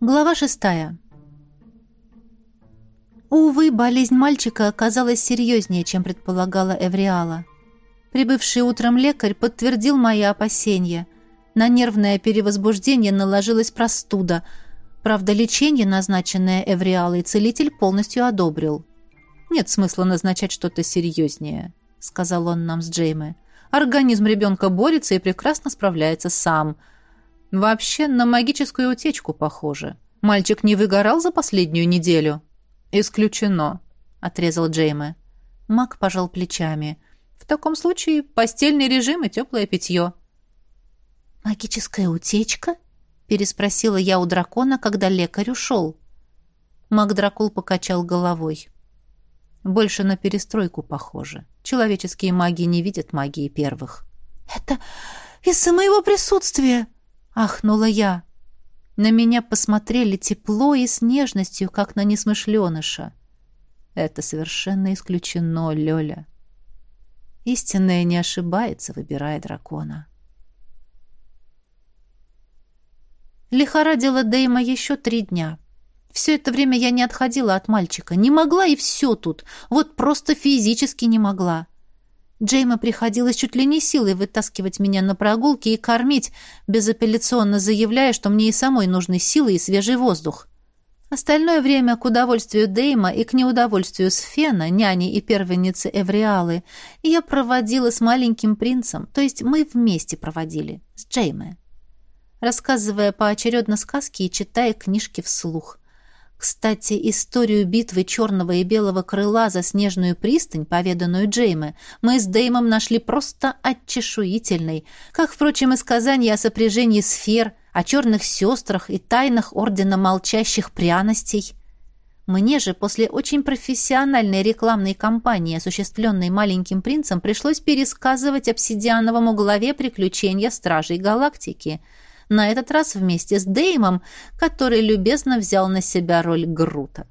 Глава шестая. Увы, болезнь мальчика оказалась серьезнее, чем предполагала Эвриала. Прибывший утром лекарь подтвердил мои опасения. На нервное перевозбуждение наложилась простуда. Правда, лечение, назначенное Эвриалой, целитель полностью одобрил. «Нет смысла назначать что-то серьезнее», — сказал он нам с Джейме. «Организм ребенка борется и прекрасно справляется сам. Вообще, на магическую утечку похоже. Мальчик не выгорал за последнюю неделю?» «Исключено», — отрезал Джейме. Мак пожал плечами. «В таком случае постельный режим и теплое питье». «Магическая утечка?» — переспросила я у дракона, когда лекарь ушел. Маг Дракул покачал головой. «Больше на перестройку похоже. Человеческие маги не видят магии первых». «Это из-за моего присутствия!» — ахнула я. На меня посмотрели тепло и с нежностью, как на несмышленыша. Это совершенно исключено, Лёля. Истинная не ошибается, выбирая дракона. Лихорадила Дейма еще три дня. Все это время я не отходила от мальчика. Не могла и все тут. Вот просто физически не могла. Джейма приходилось чуть ли не силой вытаскивать меня на прогулки и кормить, безапелляционно заявляя, что мне и самой нужны силы и свежий воздух. Остальное время к удовольствию Дейма и к неудовольствию Сфена, няни и первенницы Эвриалы, я проводила с маленьким принцем, то есть мы вместе проводили, с Джеймой, рассказывая поочередно сказки и читая книжки вслух. Кстати, историю битвы черного и белого крыла за снежную пристань, поведанную Джейме, мы с Деймом нашли просто отчешуительной, как, впрочем, и сказания о сопряжении сфер, о черных сестрах и тайнах Ордена Молчащих Пряностей. Мне же после очень профессиональной рекламной кампании, осуществленной маленьким принцем, пришлось пересказывать обсидиановому главе приключения Стражей Галактики — на этот раз вместе с Деймом, который любезно взял на себя роль Грута.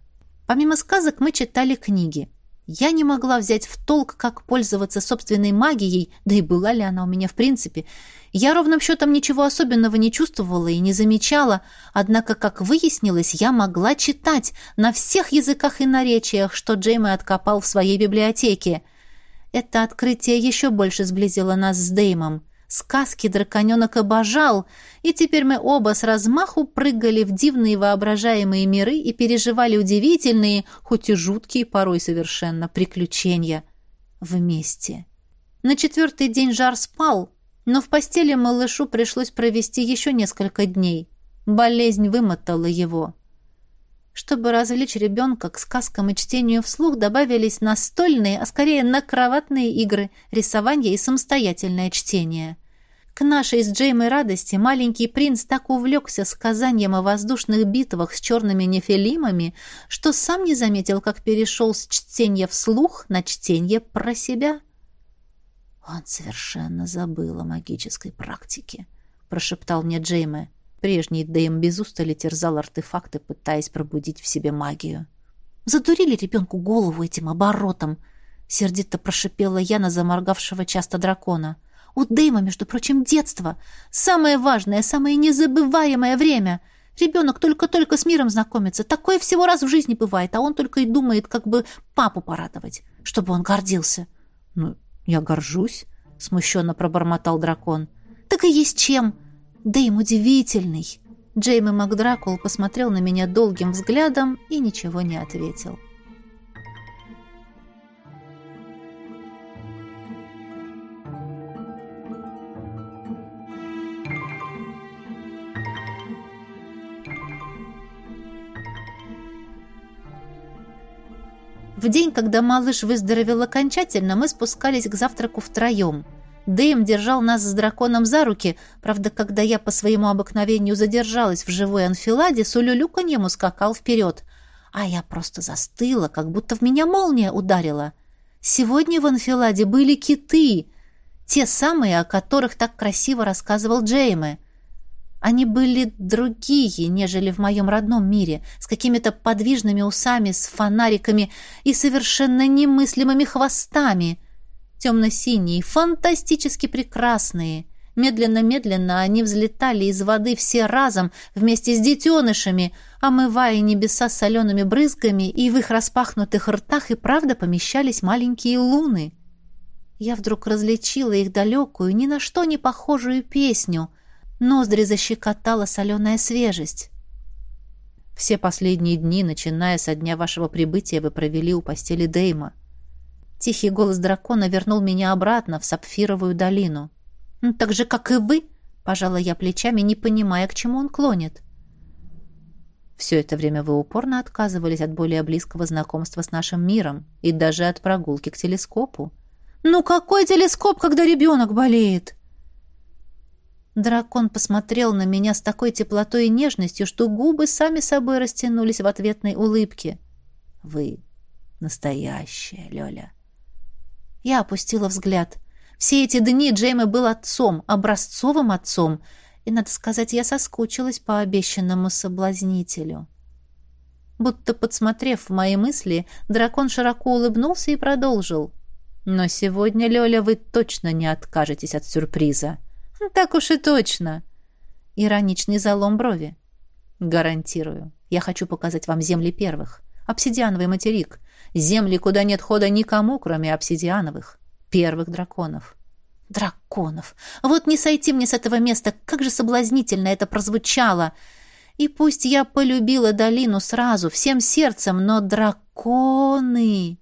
Помимо сказок мы читали книги. Я не могла взять в толк, как пользоваться собственной магией, да и была ли она у меня в принципе. Я ровным счетом ничего особенного не чувствовала и не замечала, однако, как выяснилось, я могла читать на всех языках и наречиях, что Джейми откопал в своей библиотеке. Это открытие еще больше сблизило нас с Деймом. Сказки драконенок обожал, и теперь мы оба с размаху прыгали в дивные воображаемые миры и переживали удивительные, хоть и жуткие порой совершенно, приключения. Вместе. На четвертый день жар спал, но в постели малышу пришлось провести еще несколько дней. Болезнь вымотала его. Чтобы развлечь ребенка к сказкам и чтению вслух, добавились настольные, а скорее накроватные игры, рисование и самостоятельное чтение. К нашей с Джеймой радости маленький принц так увлекся сказанием о воздушных битвах с черными нефилимами, что сам не заметил, как перешел с чтения вслух на чтение про себя. «Он совершенно забыл о магической практике», — прошептал мне Джейме. Прежний Дэйм без устали терзал артефакты, пытаясь пробудить в себе магию. «Задурили ребенку голову этим оборотом!» — сердито прошипела я на заморгавшего часто дракона. «У Дэйма, между прочим, детство. Самое важное, самое незабываемое время. Ребенок только-только с миром знакомится. Такое всего раз в жизни бывает, а он только и думает, как бы папу порадовать, чтобы он гордился». «Ну, я горжусь», — смущенно пробормотал дракон. «Так и есть чем!» Да им удивительный. Джейми Макдракул посмотрел на меня долгим взглядом и ничего не ответил. В день, когда малыш выздоровел окончательно, мы спускались к завтраку втроем – Дэйм держал нас с драконом за руки, правда, когда я по своему обыкновению задержалась в живой анфиладе, с улюлюканьем ускакал вперед. А я просто застыла, как будто в меня молния ударила. Сегодня в анфиладе были киты, те самые, о которых так красиво рассказывал Джейме. Они были другие, нежели в моем родном мире, с какими-то подвижными усами, с фонариками и совершенно немыслимыми хвостами — темно-синие, фантастически прекрасные, Медленно-медленно они взлетали из воды все разом, вместе с детенышами, омывая небеса солеными брызгами, и в их распахнутых ртах и правда помещались маленькие луны. Я вдруг различила их далекую, ни на что не похожую песню. Ноздри защекотала соленая свежесть. Все последние дни, начиная со дня вашего прибытия, вы провели у постели Дейма. Тихий голос дракона вернул меня обратно в сапфировую долину. «Ну, «Так же, как и вы», — пожала я плечами, не понимая, к чему он клонит. «Все это время вы упорно отказывались от более близкого знакомства с нашим миром и даже от прогулки к телескопу», «Ну какой телескоп, когда ребенок болеет?» Дракон посмотрел на меня с такой теплотой и нежностью, что губы сами собой растянулись в ответной улыбке. «Вы настоящая, Лёля». Я опустила взгляд. Все эти дни Джейми был отцом, образцовым отцом, и, надо сказать, я соскучилась по обещанному соблазнителю. Будто подсмотрев в мои мысли, дракон широко улыбнулся и продолжил. Но сегодня, Лёля, вы точно не откажетесь от сюрприза. Так уж и точно. Ироничный залом брови. Гарантирую. Я хочу показать вам земли первых. Обсидиановый материк. Земли, куда нет хода никому, кроме обсидиановых. Первых драконов. Драконов. Вот не сойти мне с этого места. Как же соблазнительно это прозвучало. И пусть я полюбила долину сразу, всем сердцем, но драконы...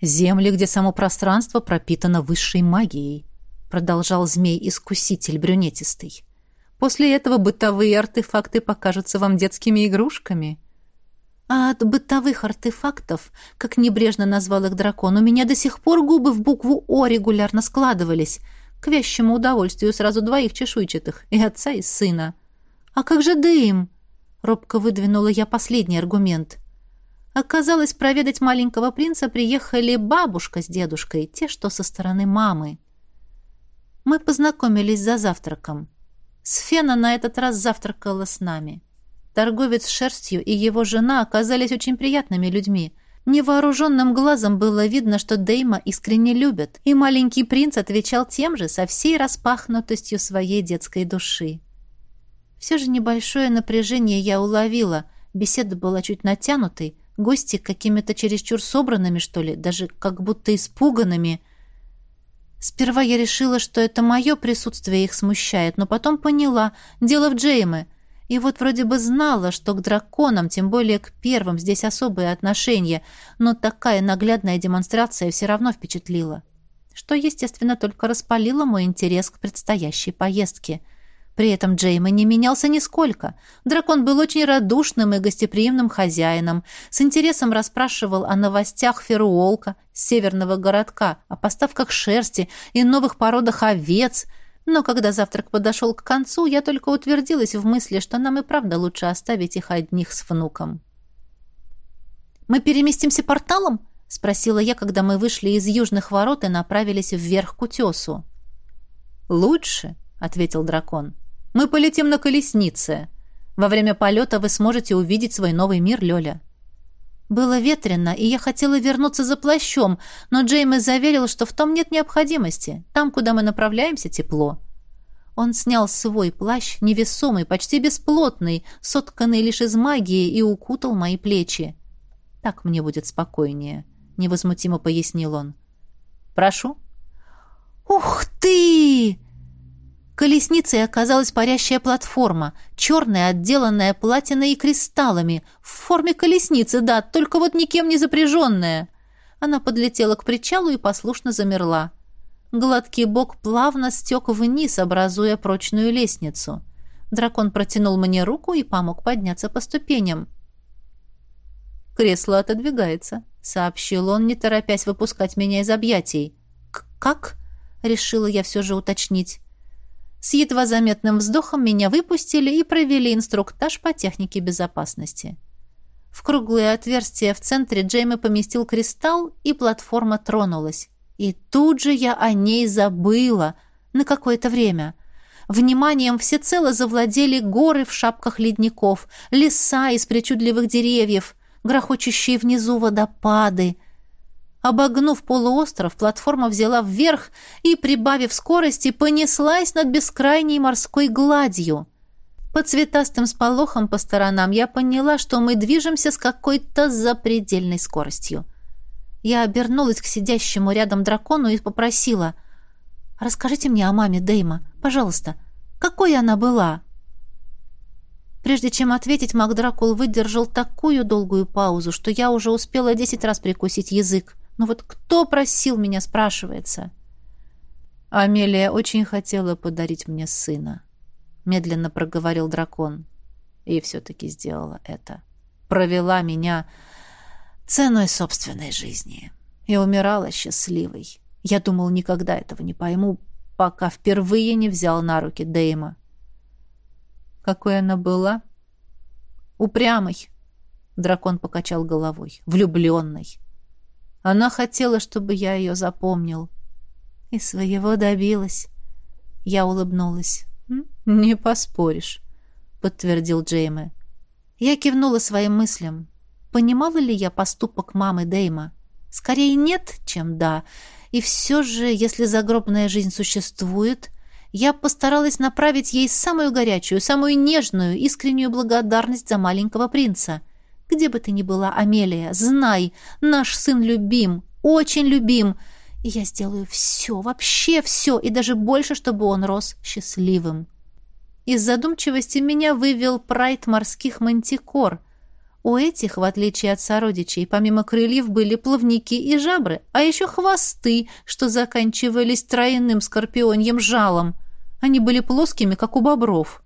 Земли, где само пространство пропитано высшей магией, продолжал змей-искуситель брюнетистый. После этого бытовые артефакты покажутся вам детскими игрушками. А от бытовых артефактов, как небрежно назвал их дракон, у меня до сих пор губы в букву «О» регулярно складывались, к вящему удовольствию сразу двоих чешуйчатых, и отца, и сына. «А как же дым?» — робко выдвинула я последний аргумент. Оказалось, проведать маленького принца приехали бабушка с дедушкой, те, что со стороны мамы. Мы познакомились за завтраком. Сфена на этот раз завтракала с нами. Торговец шерстью и его жена оказались очень приятными людьми. Невооруженным глазом было видно, что Дейма искренне любят, и маленький принц отвечал тем же со всей распахнутостью своей детской души. Все же небольшое напряжение я уловила, беседа была чуть натянутой, Гости какими-то чересчур собранными, что ли, даже как будто испуганными. Сперва я решила, что это мое присутствие их смущает, но потом поняла, дело в Джейме. И вот вроде бы знала, что к драконам, тем более к первым, здесь особые отношения, но такая наглядная демонстрация все равно впечатлила. Что, естественно, только распалило мой интерес к предстоящей поездке — при этом Джейма не менялся нисколько. Дракон был очень радушным и гостеприимным хозяином, с интересом расспрашивал о новостях Феруолка, северного городка, о поставках шерсти и новых породах овец. Но когда завтрак подошел к концу, я только утвердилась в мысли, что нам и правда лучше оставить их одних с внуком. «Мы переместимся порталом?» — спросила я, когда мы вышли из южных ворот и направились вверх к утесу. «Лучше», — ответил дракон. Мы полетим на колеснице. Во время полета вы сможете увидеть свой новый мир, Лёля». Было ветрено, и я хотела вернуться за плащом, но Джеймс заверил, что в том нет необходимости. Там, куда мы направляемся, тепло. Он снял свой плащ, невесомый, почти бесплотный, сотканный лишь из магии, и укутал мои плечи. «Так мне будет спокойнее», — невозмутимо пояснил он. «Прошу». «Ух ты!» Колесницей оказалась парящая платформа, черная, отделанная платиной и кристаллами, в форме колесницы, да, только вот никем не запряженная. Она подлетела к причалу и послушно замерла. Гладкий бок плавно стек вниз, образуя прочную лестницу. Дракон протянул мне руку и помог подняться по ступеням. «Кресло отодвигается», — сообщил он, не торопясь выпускать меня из объятий. «Как?» — решила я все же уточнить. С едва заметным вздохом меня выпустили и провели инструктаж по технике безопасности. В круглое отверстие в центре Джейми поместил кристалл, и платформа тронулась. И тут же я о ней забыла на какое-то время. Вниманием всецело завладели горы в шапках ледников, леса из причудливых деревьев, грохочущие внизу водопады. Обогнув полуостров, платформа взяла вверх и, прибавив скорости, понеслась над бескрайней морской гладью. По цветастым сполохам по сторонам я поняла, что мы движемся с какой-то запредельной скоростью. Я обернулась к сидящему рядом дракону и попросила «Расскажите мне о маме Дейма, пожалуйста. Какой она была?» Прежде чем ответить, Макдракул выдержал такую долгую паузу, что я уже успела десять раз прикусить язык. Но вот кто просил меня, спрашивается? Амелия очень хотела подарить мне сына, медленно проговорил дракон. И все-таки сделала это. Провела меня ценой собственной жизни. И умирала счастливой. Я думал, никогда этого не пойму, пока впервые не взял на руки Дейма. Какой она была? Упрямой. Дракон покачал головой. Влюбленной. Она хотела, чтобы я ее запомнил. И своего добилась. Я улыбнулась. «Не поспоришь», — подтвердил Джейме. Я кивнула своим мыслям. Понимала ли я поступок мамы Дейма? Скорее нет, чем да. И все же, если загробная жизнь существует, я постаралась направить ей самую горячую, самую нежную, искреннюю благодарность за маленького принца. Где бы ты ни была, Амелия, знай, наш сын любим, очень любим, и я сделаю все, вообще все, и даже больше, чтобы он рос счастливым. Из задумчивости меня вывел прайд морских мантикор. У этих, в отличие от сородичей, помимо крыльев были плавники и жабры, а еще хвосты, что заканчивались тройным скорпионьем жалом. Они были плоскими, как у бобров.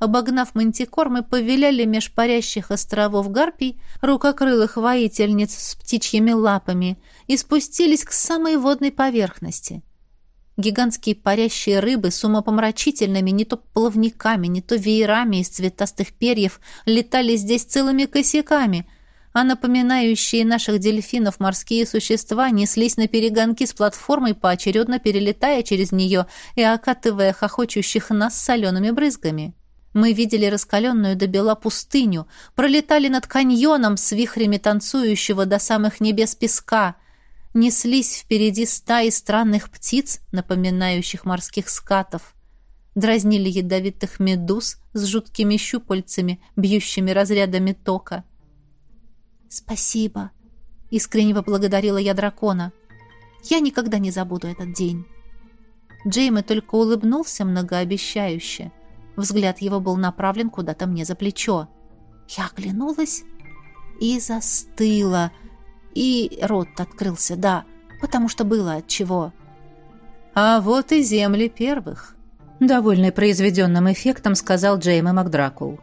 Обогнав мантикор, мы повеляли меж парящих островов гарпий, рукокрылых воительниц с птичьими лапами, и спустились к самой водной поверхности. Гигантские парящие рыбы с умопомрачительными не то плавниками, не то веерами из цветастых перьев летали здесь целыми косяками — а напоминающие наших дельфинов морские существа неслись на перегонки с платформой, поочередно перелетая через нее и окатывая хохочущих нас солеными брызгами. Мы видели раскаленную до бела пустыню, пролетали над каньоном с вихрями танцующего до самых небес песка, неслись впереди стаи странных птиц, напоминающих морских скатов, дразнили ядовитых медуз с жуткими щупальцами, бьющими разрядами тока — «Спасибо», — искренне поблагодарила я дракона. «Я никогда не забуду этот день». Джейми только улыбнулся многообещающе. Взгляд его был направлен куда-то мне за плечо. Я оглянулась и застыла. И рот открылся, да, потому что было от чего. «А вот и земли первых», — довольный произведенным эффектом сказал Джейми Макдракул.